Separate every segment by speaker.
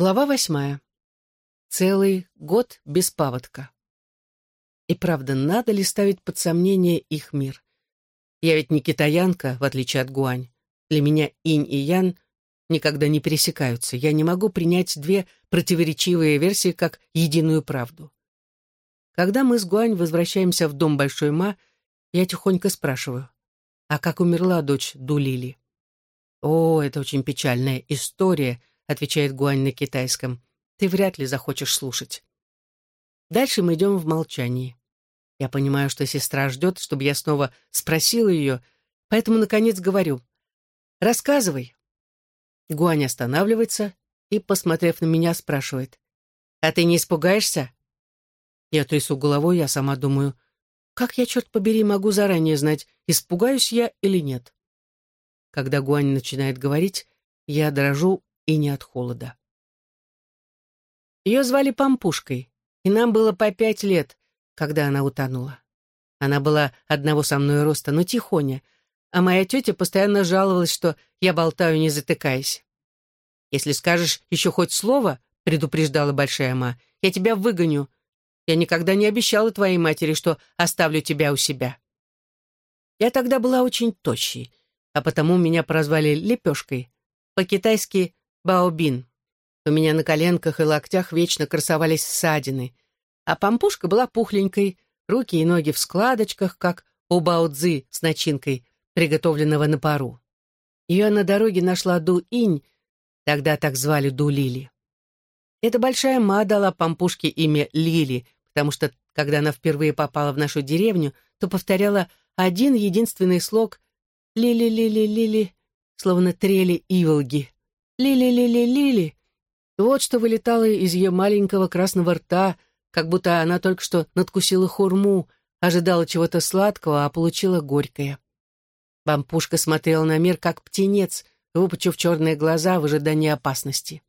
Speaker 1: Глава восьмая. Целый год без паводка. И правда, надо ли ставить под сомнение их мир? Я ведь не китаянка, в отличие от Гуань. Для меня инь и ян никогда не пересекаются. Я не могу принять две противоречивые версии как единую правду. Когда мы с Гуань возвращаемся в дом Большой Ма, я тихонько спрашиваю, а как умерла дочь Дулили? «О, это очень печальная история», — отвечает Гуань на китайском. «Ты вряд ли захочешь слушать». Дальше мы идем в молчании. Я понимаю, что сестра ждет, чтобы я снова спросила ее, поэтому, наконец, говорю. «Рассказывай». Гуань останавливается и, посмотрев на меня, спрашивает. «А ты не испугаешься?» Я трясу головой, я сама думаю, как я, черт побери, могу заранее знать, испугаюсь я или нет? Когда Гуань начинает говорить, я дрожу и не от холода. Ее звали Пампушкой, и нам было по пять лет, когда она утонула. Она была одного со мной роста, но тихоня, а моя тетя постоянно жаловалась, что я болтаю, не затыкаясь. «Если скажешь еще хоть слово», — предупреждала большая ма, — «я тебя выгоню. Я никогда не обещала твоей матери, что оставлю тебя у себя». Я тогда была очень тощей, а потому меня прозвали «лепешкой», по-китайски «баобин». У меня на коленках и локтях вечно красовались ссадины, а пампушка была пухленькой, руки и ноги в складочках, как у бао-дзы с начинкой, приготовленного на пару. Ее на дороге нашла Ду-инь, тогда так звали Ду-лили. Эта большая ма дала пампушке имя Лили, потому что, когда она впервые попала в нашу деревню, то повторяла один единственный слог «Лили-лили-лили», словно трели иволги. «Лили-лили-лили». Вот что вылетало из ее маленького красного рта, как будто она только что надкусила хурму, ожидала чего-то сладкого, а получила горькое. Бампушка смотрела на мир, как птенец, выпучив черные глаза в ожидании опасности.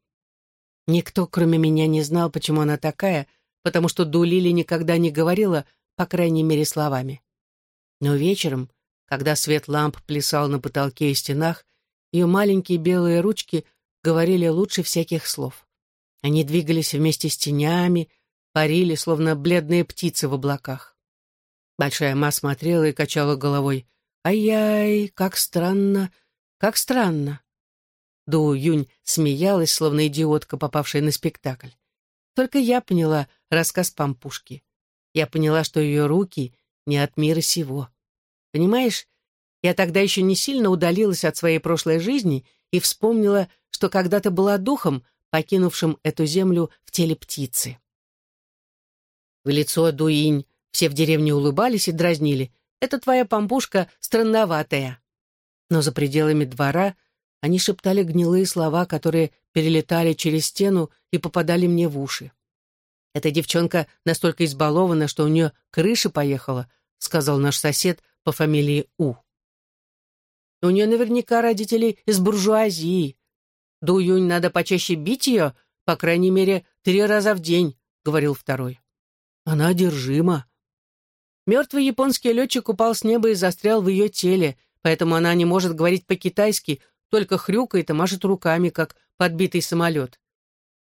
Speaker 1: Никто, кроме меня, не знал, почему она такая, потому что Дулили никогда не говорила, по крайней мере, словами. Но вечером, когда свет ламп плясал на потолке и стенах, ее маленькие белые ручки говорили лучше всяких слов. Они двигались вместе с тенями, парили, словно бледные птицы в облаках. Большая ма смотрела и качала головой. «Ай-яй, как странно, как странно!» Ду Юнь смеялась, словно идиотка, попавшая на спектакль. Только я поняла рассказ Пампушки. Я поняла, что ее руки не от мира сего. Понимаешь, я тогда еще не сильно удалилась от своей прошлой жизни и вспомнила, что когда-то была духом, покинувшим эту землю в теле птицы. В лицо Дуинь все в деревне улыбались и дразнили. «Это твоя пампушка странноватая». Но за пределами двора они шептали гнилые слова, которые перелетали через стену и попадали мне в уши. «Эта девчонка настолько избалована, что у нее крыша поехала», сказал наш сосед по фамилии У. «У нее наверняка родители из буржуазии. Дуюнь надо почаще бить ее, по крайней мере, три раза в день», говорил второй. «Она одержима». Мертвый японский летчик упал с неба и застрял в ее теле, поэтому она не может говорить по-китайски, только хрюкает и машет руками, как подбитый самолет.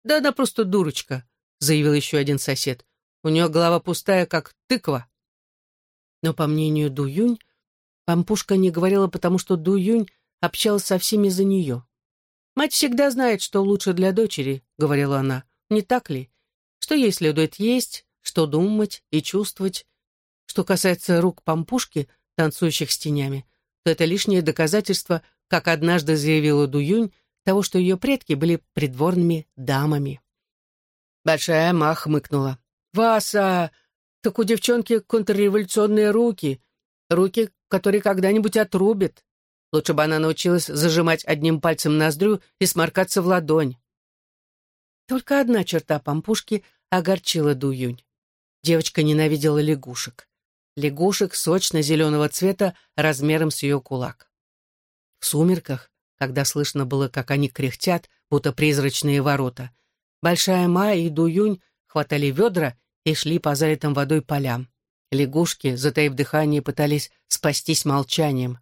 Speaker 1: «Да она просто дурочка», — заявил еще один сосед. «У нее голова пустая, как тыква». Но, по мнению Ду Юнь, Пампушка не говорила, потому что Ду Юнь общалась со всеми за нее. «Мать всегда знает, что лучше для дочери», — говорила она. «Не так ли? Что ей следует есть, что думать и чувствовать. Что касается рук Пампушки, танцующих с тенями, то это лишнее доказательство как однажды заявила Дуюнь, того, что ее предки были придворными дамами. Большая ма хмыкнула. «Васа, так у девчонки контрреволюционные руки, руки, которые когда-нибудь отрубят. Лучше бы она научилась зажимать одним пальцем ноздрю и сморкаться в ладонь». Только одна черта пампушки огорчила Дуюнь. Девочка ненавидела лягушек. Лягушек сочно-зеленого цвета размером с ее кулак. В сумерках, когда слышно было, как они кряхтят, будто призрачные ворота, Большая Ма и Дуюнь хватали ведра и шли по залитым водой полям. Лягушки, затаив дыхание, пытались спастись молчанием.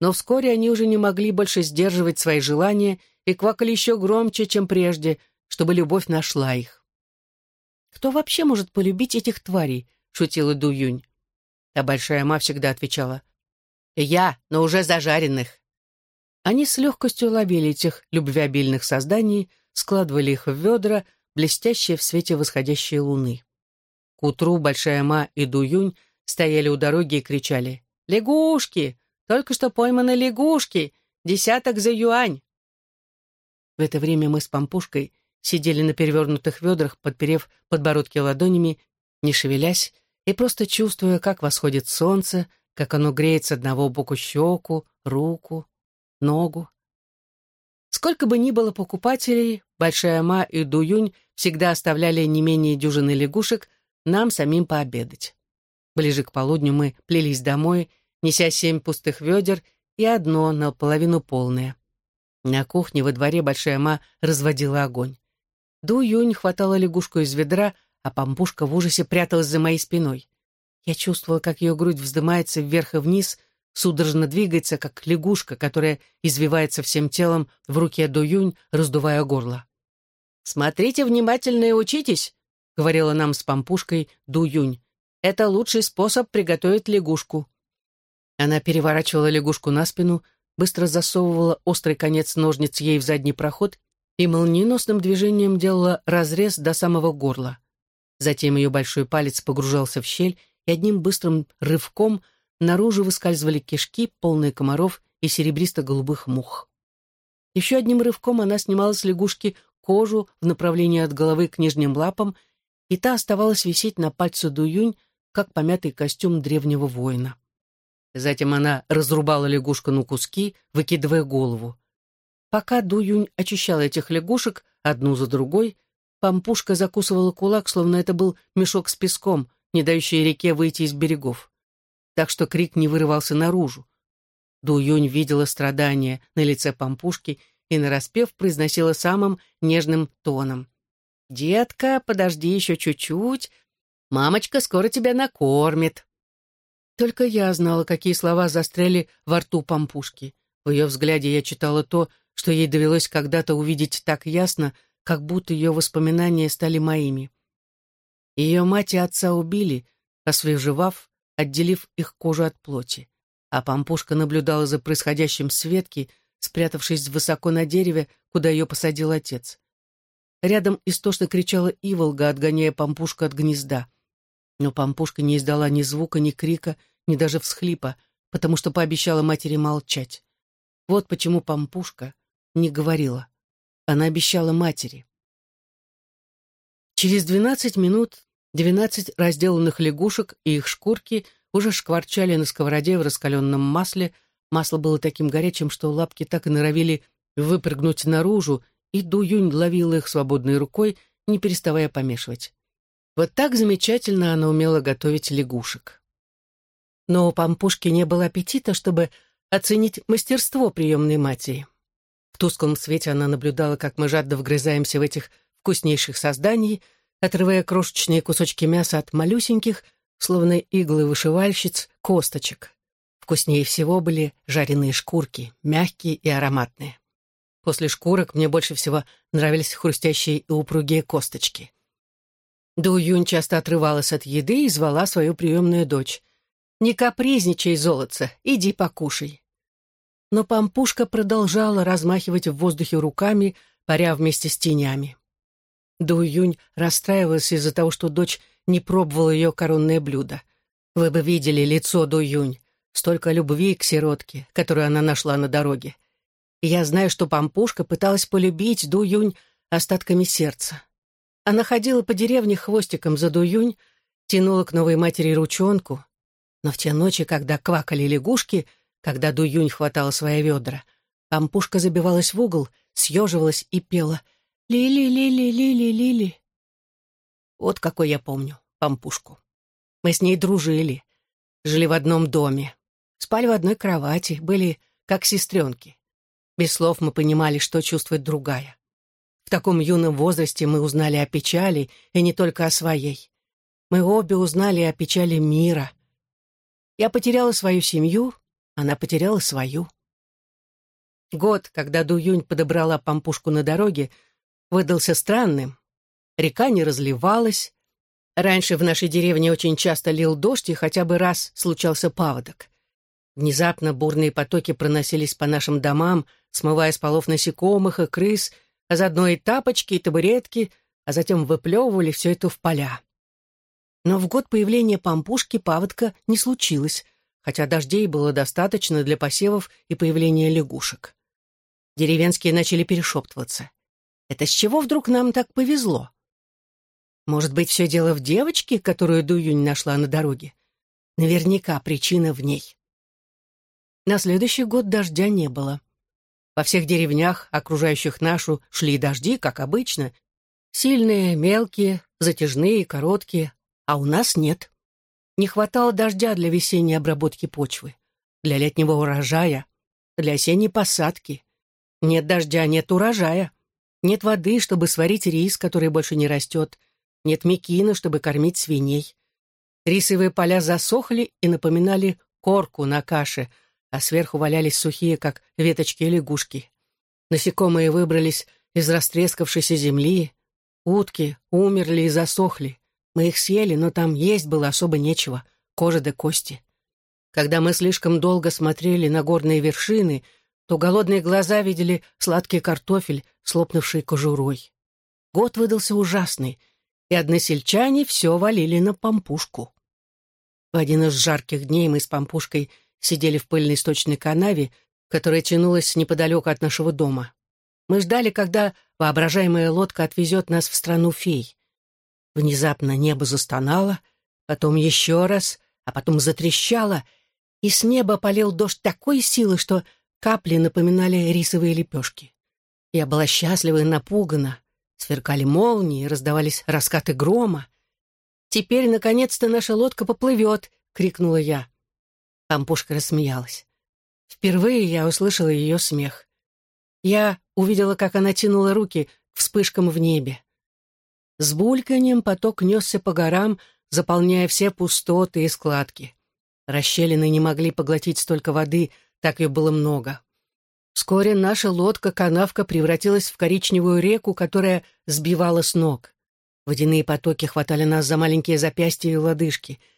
Speaker 1: Но вскоре они уже не могли больше сдерживать свои желания и квакали еще громче, чем прежде, чтобы любовь нашла их. «Кто вообще может полюбить этих тварей?» — шутила Ду Юнь. А большая ма всегда отвечала. «Я, но уже зажаренных». Они с легкостью ловили этих любвеобильных созданий, складывали их в ведра, блестящие в свете восходящей луны. К утру Большая Ма и Дуюнь стояли у дороги и кричали «Лягушки! Только что пойманы лягушки! Десяток за юань!» В это время мы с Пампушкой сидели на перевернутых ведрах, подперев подбородки ладонями, не шевелясь, и просто чувствуя, как восходит солнце, как оно греет с одного боку щеку, руку, ногу. Сколько бы ни было покупателей, Большая Ма и Дуюнь всегда оставляли не менее дюжины лягушек нам самим пообедать. Ближе к полудню мы плелись домой, неся семь пустых ведер и одно наполовину полное. На кухне во дворе Большая Ма разводила огонь. Дуюнь хватала лягушку из ведра, а Пампушка в ужасе пряталась за моей спиной. Я чувствовала, как ее грудь вздымается вверх и вниз — судорожно двигается, как лягушка, которая извивается всем телом в руке Дуюнь, раздувая горло. «Смотрите внимательно и учитесь», — говорила нам с пампушкой Дуюнь. «Это лучший способ приготовить лягушку». Она переворачивала лягушку на спину, быстро засовывала острый конец ножниц ей в задний проход и молниеносным движением делала разрез до самого горла. Затем ее большой палец погружался в щель и одним быстрым рывком — наружу выскальзывали кишки, полные комаров и серебристо-голубых мух. Еще одним рывком она снимала с лягушки кожу в направлении от головы к нижним лапам, и та оставалась висеть на пальце Дуюнь, как помятый костюм древнего воина. Затем она разрубала лягушку на куски, выкидывая голову. Пока Дуюнь очищала этих лягушек одну за другой, Пампушка закусывала кулак, словно это был мешок с песком, не дающий реке выйти из берегов так что крик не вырывался наружу. Дуюнь видела страдания на лице пампушки и, нараспев, произносила самым нежным тоном. «Детка, подожди еще чуть-чуть. Мамочка скоро тебя накормит». Только я знала, какие слова застряли во рту пампушки. В ее взгляде я читала то, что ей довелось когда-то увидеть так ясно, как будто ее воспоминания стали моими. Ее мать и отца убили, освежевав отделив их кожу от плоти. А пампушка наблюдала за происходящим с ветки, спрятавшись высоко на дереве, куда ее посадил отец. Рядом истошно кричала Иволга, отгоняя пампушку от гнезда. Но пампушка не издала ни звука, ни крика, ни даже всхлипа, потому что пообещала матери молчать. Вот почему пампушка не говорила. Она обещала матери. Через двенадцать минут Двенадцать разделанных лягушек и их шкурки уже шкварчали на сковороде в раскаленном масле. Масло было таким горячим, что лапки так и норовили выпрыгнуть наружу, и Дуюнь ловила их свободной рукой, не переставая помешивать. Вот так замечательно она умела готовить лягушек. Но у Пампушки не было аппетита, чтобы оценить мастерство приемной матери. В тусклом свете она наблюдала, как мы жадно вгрызаемся в этих вкуснейших созданий — отрывая крошечные кусочки мяса от малюсеньких, словно иглы вышивальщиц, косточек. Вкуснее всего были жареные шкурки, мягкие и ароматные. После шкурок мне больше всего нравились хрустящие и упругие косточки. Ду Юнь часто отрывалась от еды и звала свою приемную дочь. «Не капризничай, золотце, иди покушай». Но пампушка продолжала размахивать в воздухе руками, паря вместе с тенями. Ду Юнь расстраивалась из-за того, что дочь не пробовала ее коронное блюдо. Вы бы видели лицо Ду Юнь. Столько любви к сиротке, которую она нашла на дороге. Я знаю, что Пампушка пыталась полюбить Ду Юнь остатками сердца. Она ходила по деревне хвостиком за Ду Юнь, тянула к новой матери ручонку. Но в те ночи, когда квакали лягушки, когда Ду Юнь хватала свои ведра, Пампушка забивалась в угол, съеживалась и пела — Лили, Лили, Лили, Лили. Вот какой я помню пампушку. Мы с ней дружили, жили в одном доме, спали в одной кровати, были как сестренки. Без слов мы понимали, что чувствует другая. В таком юном возрасте мы узнали о печали, и не только о своей. Мы обе узнали о печали мира. Я потеряла свою семью, она потеряла свою. Год, когда Дуюнь подобрала пампушку на дороге, выдался странным. Река не разливалась. Раньше в нашей деревне очень часто лил дождь, и хотя бы раз случался паводок. Внезапно бурные потоки проносились по нашим домам, смывая с полов насекомых и крыс, а заодно и тапочки, и табуретки, а затем выплевывали все это в поля. Но в год появления пампушки паводка не случилось, хотя дождей было достаточно для посевов и появления лягушек. Деревенские начали перешептываться. Это с чего вдруг нам так повезло? Может быть, все дело в девочке, которую Дуюнь нашла на дороге? Наверняка причина в ней. На следующий год дождя не было. Во всех деревнях, окружающих нашу, шли дожди, как обычно. Сильные, мелкие, затяжные, короткие. А у нас нет. Не хватало дождя для весенней обработки почвы, для летнего урожая, для осенней посадки. Нет дождя, нет урожая. Нет воды, чтобы сварить рис, который больше не растет. Нет мекина, чтобы кормить свиней. Рисовые поля засохли и напоминали корку на каше, а сверху валялись сухие, как веточки лягушки. Насекомые выбрались из растрескавшейся земли, утки умерли и засохли. Мы их съели, но там есть было особо нечего, кожа да кости. Когда мы слишком долго смотрели на горные вершины, то голодные глаза видели сладкий картофель, слопнувший кожурой. Год выдался ужасный, и односельчане все валили на пампушку. В один из жарких дней мы с пампушкой сидели в пыльной сточной канаве, которая тянулась неподалеку от нашего дома. Мы ждали, когда воображаемая лодка отвезет нас в страну фей. Внезапно небо застонало, потом еще раз, а потом затрещало, и с неба полил дождь такой силы, что капли напоминали рисовые лепешки. Я была счастлива и напугана. Сверкали молнии, раздавались раскаты грома. «Теперь, наконец-то, наша лодка поплывет!» — крикнула я. Пампушка рассмеялась. Впервые я услышала ее смех. Я увидела, как она тянула руки к вспышкам в небе. С бульканьем поток несся по горам, заполняя все пустоты и складки. Расщелины не могли поглотить столько воды, так ее было много. Вскоре наша лодка-канавка превратилась в коричневую реку, которая сбивала с ног. Водяные потоки хватали нас за маленькие запястья и лодыжки —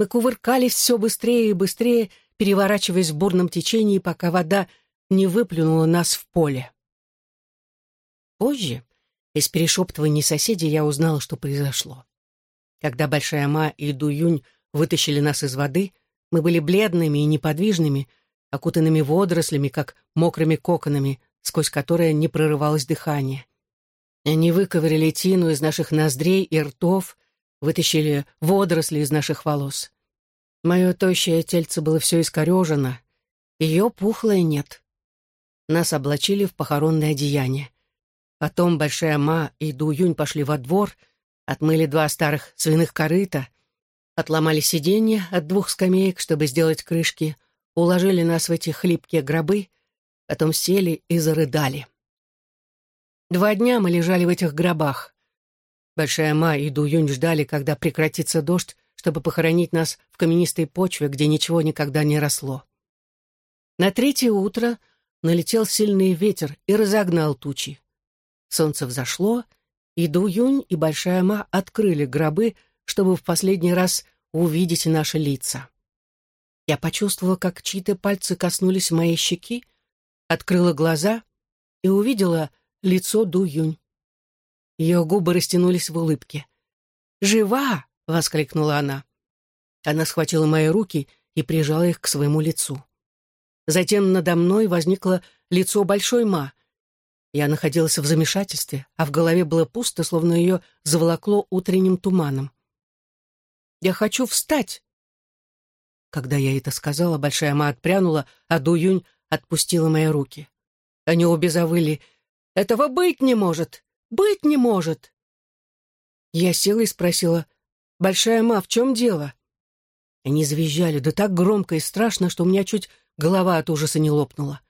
Speaker 1: мы кувыркались все быстрее и быстрее, переворачиваясь в бурном течении, пока вода не выплюнула нас в поле. Позже, из перешептываний соседей, я узнала, что произошло. Когда Большая Ма и Дуюнь вытащили нас из воды, мы были бледными и неподвижными, окутанными водорослями, как мокрыми коконами, сквозь которые не прорывалось дыхание. Они выковырили тину из наших ноздрей и ртов, вытащили водоросли из наших волос. Мое тощее тельце было все искорежено, ее пухлое нет. Нас облачили в похоронное одеяние. Потом Большая Ма и Ду Юнь пошли во двор, отмыли два старых свиных корыта, отломали сиденья от двух скамеек, чтобы сделать крышки, уложили нас в эти хлипкие гробы, потом сели и зарыдали. Два дня мы лежали в этих гробах. Большая Ма и Дуюнь ждали, когда прекратится дождь, чтобы похоронить нас в каменистой почве, где ничего никогда не росло. На третье утро налетел сильный ветер и разогнал тучи. Солнце взошло, и Дуюнь и Большая Ма открыли гробы, чтобы в последний раз увидеть наши лица. Я почувствовала, как чьи-то пальцы коснулись моей щеки, открыла глаза и увидела лицо Дуюнь. Ее губы растянулись в улыбке. «Жива!» — воскликнула она. Она схватила мои руки и прижала их к своему лицу. Затем надо мной возникло лицо Большой Ма. Я находилась в замешательстве, а в голове было пусто, словно ее заволокло утренним туманом. «Я хочу встать!» Когда я это сказала, Большая Ма отпрянула, а Дуюнь отпустила мои руки. Они обе завыли. «Этого быть не может! Быть не может!» Я села и спросила, «Большая ма, в чем дело?» Они завизжали, да так громко и страшно, что у меня чуть голова от ужаса не лопнула.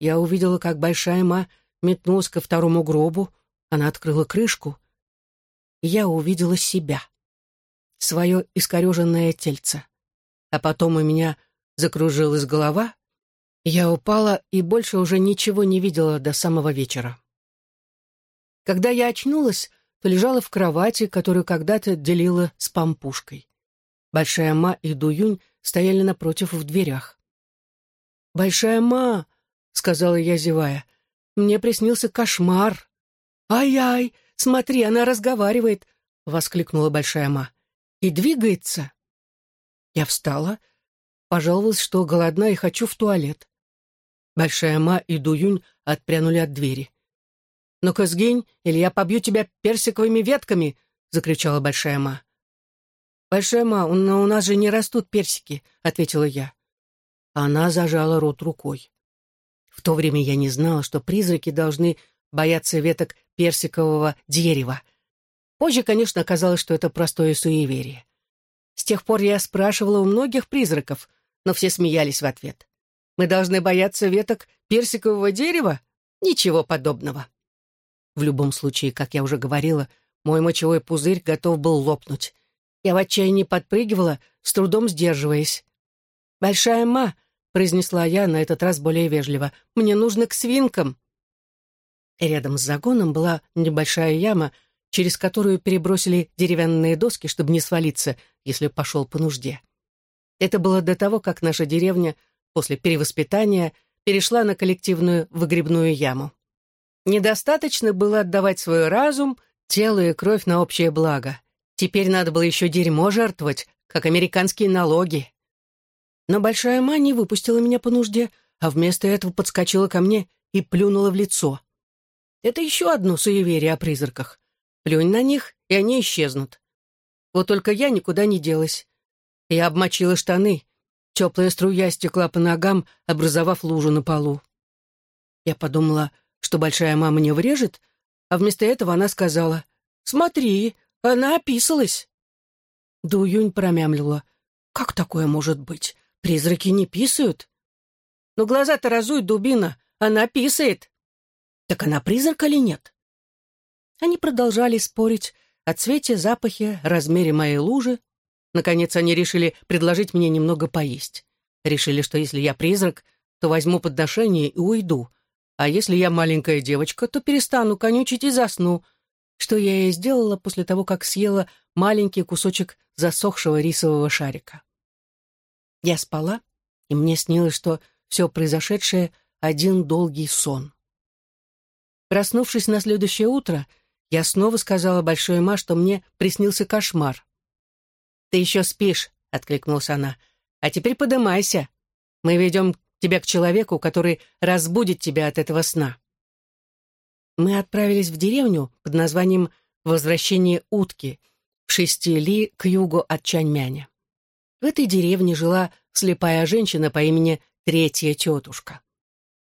Speaker 1: Я увидела, как большая ма метнулась ко второму гробу, она открыла крышку, и я увидела себя, свое искореженное тельце. А потом у меня закружилась голова, я упала и больше уже ничего не видела до самого вечера. Когда я очнулась, то лежала в кровати, которую когда-то делила с пампушкой. Большая Ма и Дуюнь стояли напротив в дверях. «Большая Ма!» — сказала я, зевая. «Мне приснился кошмар!» «Ай-ай! Смотри, она разговаривает!» — воскликнула Большая Ма. «И двигается!» Я встала, пожаловалась, что голодна и хочу в туалет. Большая Ма и Дуюнь отпрянули от двери. «Ну-ка сгинь, или я побью тебя персиковыми ветками!» — закричала Большая Ма. «Большая Ма, но у нас же не растут персики», — ответила я. Она зажала рот рукой. В то время я не знала, что призраки должны бояться веток персикового дерева. Позже, конечно, оказалось, что это простое суеверие. С тех пор я спрашивала у многих призраков, но все смеялись в ответ. Мы должны бояться веток персикового дерева? Ничего подобного. В любом случае, как я уже говорила, мой мочевой пузырь готов был лопнуть. Я в отчаянии подпрыгивала, с трудом сдерживаясь. «Большая ма», — произнесла я на этот раз более вежливо, — «мне нужно к свинкам». Рядом с загоном была небольшая яма, через которую перебросили деревянные доски, чтобы не свалиться, если пошел по нужде. Это было до того, как наша деревня после перевоспитания перешла на коллективную выгребную яму. Недостаточно было отдавать свой разум, тело и кровь на общее благо. Теперь надо было еще дерьмо жертвовать, как американские налоги. Но Большая Ма не выпустила меня по нужде, а вместо этого подскочила ко мне и плюнула в лицо. Это еще одно суеверие о призраках. Плюнь на них, и они исчезнут. Вот только я никуда не делась. Я обмочила штаны. Теплая струя стекла по ногам, образовав лужу на полу. Я подумала, что большая мама не врежет, а вместо этого она сказала, «Смотри, она описалась». Дуюнь промямлила, «Как такое может быть? Призраки не писают?» «Но глаза-то разуй, дубина, она писает». «Так она призрак или нет?» Они продолжали спорить о цвете, запахе, размере моей лужи, Наконец они решили предложить мне немного поесть. Решили, что если я призрак, то возьму подношение и уйду. А если я маленькая девочка, то перестану конючить и засну, что я и сделала после того, как съела маленький кусочек засохшего рисового шарика. Я спала, и мне снилось, что все произошедшее — один долгий сон. Проснувшись на следующее утро, я снова сказала Большой Ма, что мне приснился кошмар. «Ты еще спишь», — откликнулась она. «А теперь подымайся. Мы ведем тебя к человеку, который разбудит тебя от этого сна». Мы отправились в деревню под названием «Возвращение утки» в шести ли к югу от Чаньмяня. В этой деревне жила слепая женщина по имени Третья тетушка.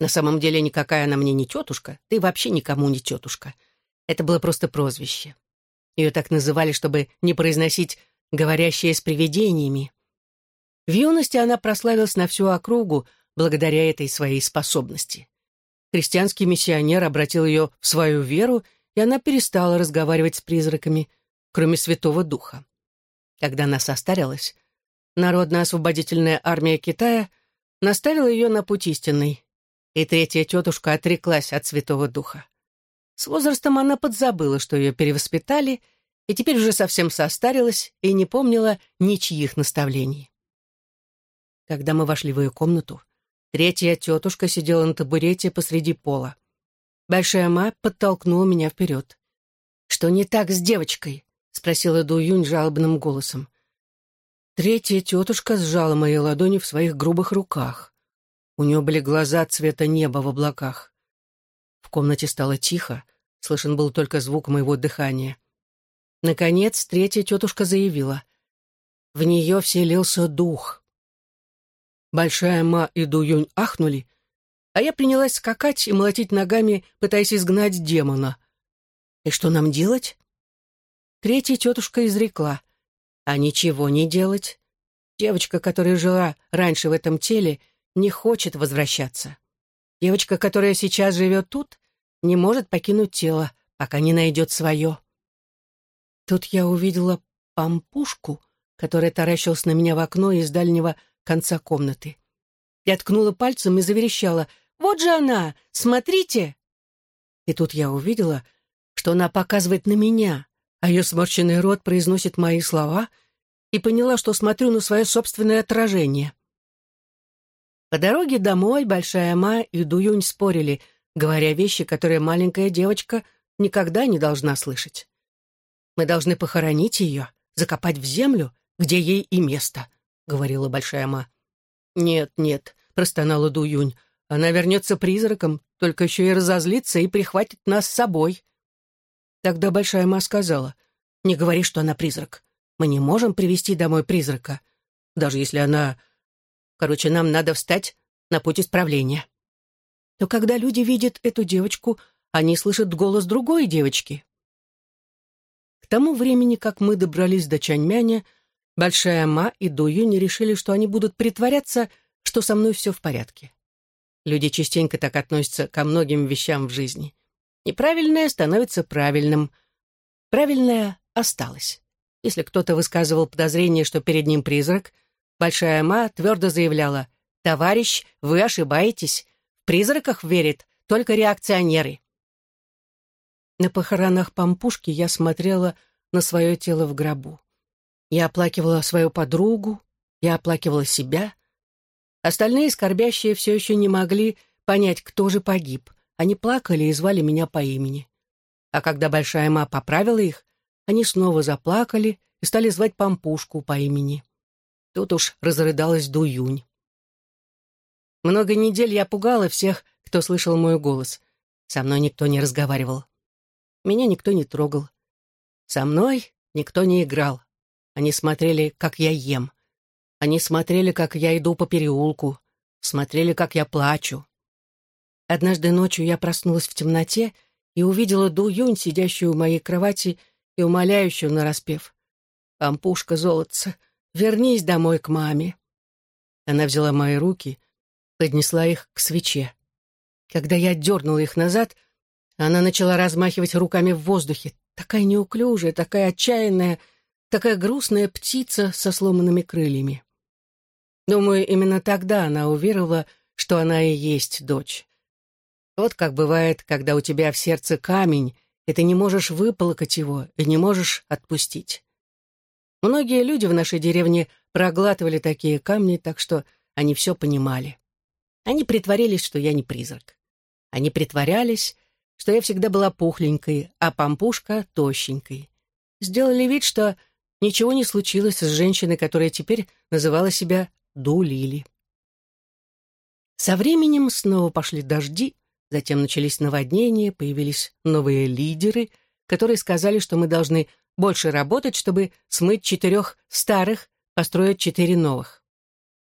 Speaker 1: На самом деле никакая она мне не тетушка, ты вообще никому не тетушка. Это было просто прозвище. Ее так называли, чтобы не произносить говорящая с привидениями. В юности она прославилась на всю округу благодаря этой своей способности. Христианский миссионер обратил ее в свою веру, и она перестала разговаривать с призраками, кроме Святого Духа. Когда она состарилась, Народно-освободительная армия Китая наставила ее на путь истинный, и третья тетушка отреклась от Святого Духа. С возрастом она подзабыла, что ее перевоспитали — и теперь уже совсем состарилась и не помнила ничьих наставлений. Когда мы вошли в ее комнату, третья тетушка сидела на табурете посреди пола. Большая ма подтолкнула меня вперед. «Что не так с девочкой?» — спросила Дуюнь жалобным голосом. Третья тетушка сжала мои ладони в своих грубых руках. У нее были глаза цвета неба в облаках. В комнате стало тихо, слышен был только звук моего дыхания. Наконец, третья тетушка заявила. В нее вселился дух. Большая Ма и Дуюнь ахнули, а я принялась скакать и молотить ногами, пытаясь изгнать демона. И что нам делать? Третья тетушка изрекла. А ничего не делать. Девочка, которая жила раньше в этом теле, не хочет возвращаться. Девочка, которая сейчас живет тут, не может покинуть тело, пока не найдет свое. Тут я увидела пампушку, которая таращилась на меня в окно из дальнего конца комнаты. Я ткнула пальцем и заверещала «Вот же она! Смотрите!» И тут я увидела, что она показывает на меня, а ее сморщенный рот произносит мои слова, и поняла, что смотрю на свое собственное отражение. По дороге домой Большая Ма и Дуюнь спорили, говоря вещи, которые маленькая девочка никогда не должна слышать. «Мы должны похоронить ее, закопать в землю, где ей и место», — говорила Большая Ма. «Нет, нет», — простонала Дуюнь, — «она вернется призраком, только еще и разозлится и прихватит нас с собой». Тогда Большая Ма сказала, «Не говори, что она призрак. Мы не можем привести домой призрака, даже если она... Короче, нам надо встать на путь исправления». Но когда люди видят эту девочку, они слышат голос другой девочки. К тому времени, как мы добрались до Чаньмяня, Большая Ма и Ду Юнь решили, что они будут притворяться, что со мной все в порядке. Люди частенько так относятся ко многим вещам в жизни. Неправильное становится правильным. Правильное осталось. Если кто-то высказывал подозрение, что перед ним призрак, Большая Ма твердо заявляла, «Товарищ, вы ошибаетесь. В призраках верят только реакционеры». На похоронах Пампушки я смотрела на свое тело в гробу. Я оплакивала свою подругу, я оплакивала себя. Остальные скорбящие все еще не могли понять, кто же погиб. Они плакали и звали меня по имени. А когда Большая Ма поправила их, они снова заплакали и стали звать Пампушку по имени. Тут уж разрыдалась Дуюнь. Много недель я пугала всех, кто слышал мой голос. Со мной никто не разговаривал. Меня никто не трогал. Со мной никто не играл. Они смотрели, как я ем. Они смотрели, как я иду по переулку. Смотрели, как я плачу. Однажды ночью я проснулась в темноте и увидела Ду Юнь, сидящую у моей кровати и умоляющую нараспев. «Пампушка золотца, вернись домой к маме». Она взяла мои руки, поднесла их к свече. Когда я дернула их назад, она начала размахивать руками в воздухе. Такая неуклюжая, такая отчаянная, такая грустная птица со сломанными крыльями. Думаю, именно тогда она уверовала, что она и есть дочь. Вот как бывает, когда у тебя в сердце камень, и ты не можешь выплакать его, и не можешь отпустить. Многие люди в нашей деревне проглатывали такие камни, так что они все понимали. Они притворились, что я не призрак. Они притворялись, что я всегда была пухленькой, а пампушка — тощенькой. Сделали вид, что ничего не случилось с женщиной, которая теперь называла себя Ду Лили. Со временем снова пошли дожди, Затем начались наводнения, появились новые лидеры, которые сказали, что мы должны больше работать, чтобы смыть четырех старых, построить четыре новых.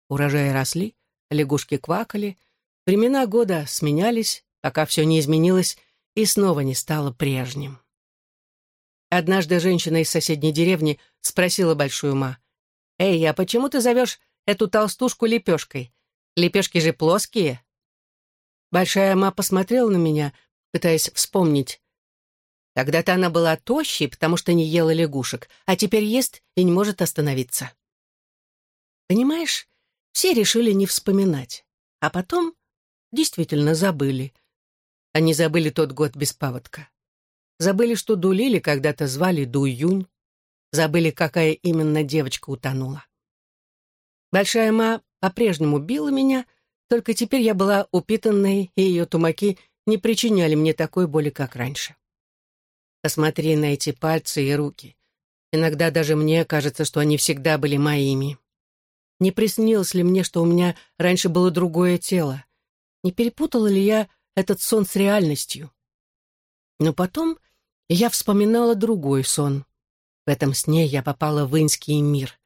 Speaker 1: Урожаи росли, лягушки квакали, времена года сменялись, пока все не изменилось и снова не стало прежним. Однажды женщина из соседней деревни спросила Большую Ма, «Эй, а почему ты зовешь эту толстушку лепешкой? Лепешки же плоские, Большая ма посмотрела на меня, пытаясь вспомнить. Когда-то она была тощей, потому что не ела лягушек, а теперь ест и не может остановиться. Понимаешь, все решили не вспоминать, а потом действительно забыли. Они забыли тот год без паводка. Забыли, что Дулили когда-то звали Дуюнь. Забыли, какая именно девочка утонула. Большая ма по-прежнему била меня, только теперь я была упитанной, и ее тумаки не причиняли мне такой боли, как раньше. Посмотри на эти пальцы и руки. Иногда даже мне кажется, что они всегда были моими. Не приснилось ли мне, что у меня раньше было другое тело? Не перепутала ли я этот сон с реальностью? Но потом я вспоминала другой сон. В этом сне я попала в инский мир.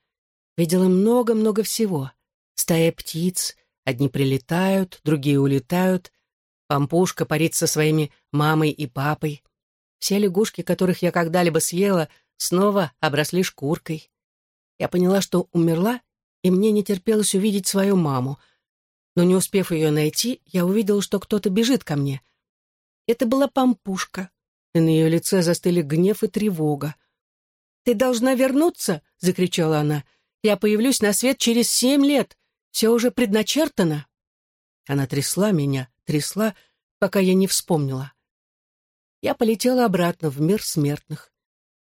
Speaker 1: Видела много-много всего. Стая птиц, Одни прилетают, другие улетают. Пампушка парит со своими мамой и папой. Все лягушки, которых я когда-либо съела, снова обросли шкуркой. Я поняла, что умерла, и мне не терпелось увидеть свою маму. Но не успев ее найти, я увидела, что кто-то бежит ко мне. Это была Пампушка, и на ее лице застыли гнев и тревога. «Ты должна вернуться!» — закричала она. «Я появлюсь на свет через семь лет. Все уже предначертано. Она трясла меня, трясла, пока я не вспомнила. я полетела обратно в мир смертных.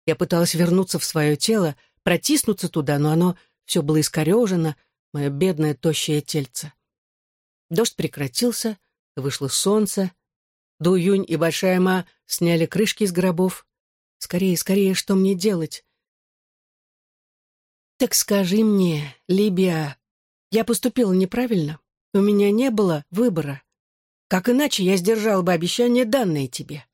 Speaker 1: Я пыталась вернуться в свое тело, протиснуться туда, но оно все было искорежено, мое бедное тощее тельце. Дождь прекратился, вышло солнце. Дуюнь и Большая Ма сняли крышки из гробов. Скорее, скорее, что мне делать? Так скажи мне, Либия, я поступила неправильно? У меня не было выбора. Как иначе я сдержала бы обещание, данное тебе?